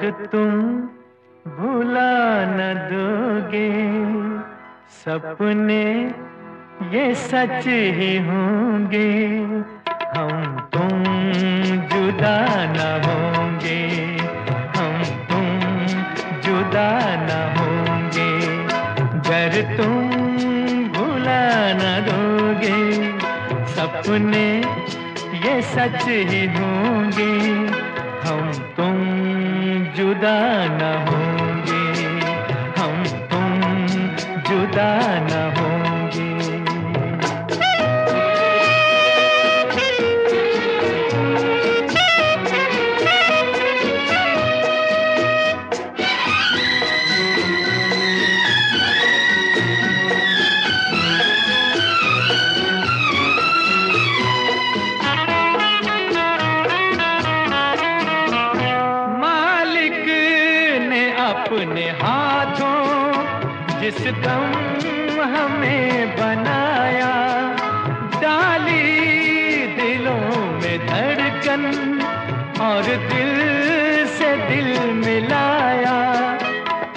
अगर तुम भुला न दोगे। सपने ये सच ही होंगे। हम तुम जुदा न होंगे। हम तुम जुदा न होंगे। गर तुम भुला न दोगे। सपने ये सच ही होंगे। हम तुम जुदा न होंगे हम तुम जुदा न होंगे अपने हाथों जिस दम हमें बनाया, डाली दिलों में धड़कन और दिल से दिल मिलाया।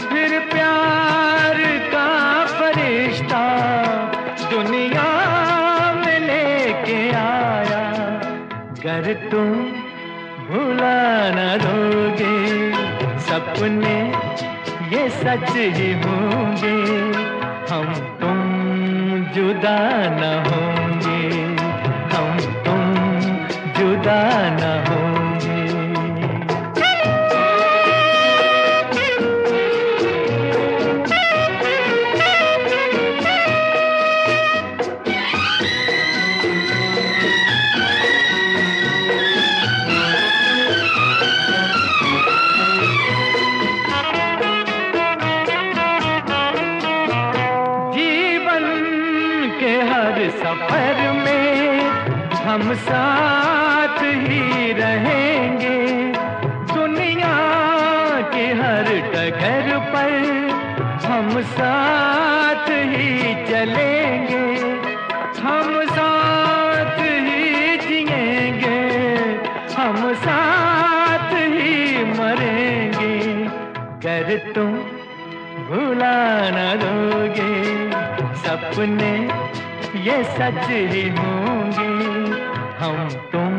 फिर प्यार का फरिश्ता दुनिया में लेके आया। गर तुम भुला न दोगे, सपने ये सच ही होंगे। हम तुम जुदा न होंगे। हम तुम जुदा न सफ़र में हम साथ ही रहेंगे। दुनिया के हर डगर पर हम साथ ही चलेंगे। हम साथ ही जिएँगे। हम साथ ही मरेंगे। कर तुम भुला न दोगे। सपने ये सच ही होंगे। हम तुम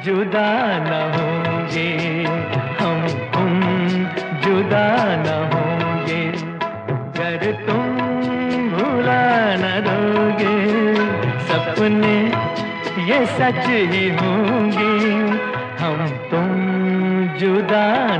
जुदा न होंगे। हम तुम जुदा न होंगे। अगर तुम भुला न दोगे, सपने ये सच ही होंगे। हम तुम जुदा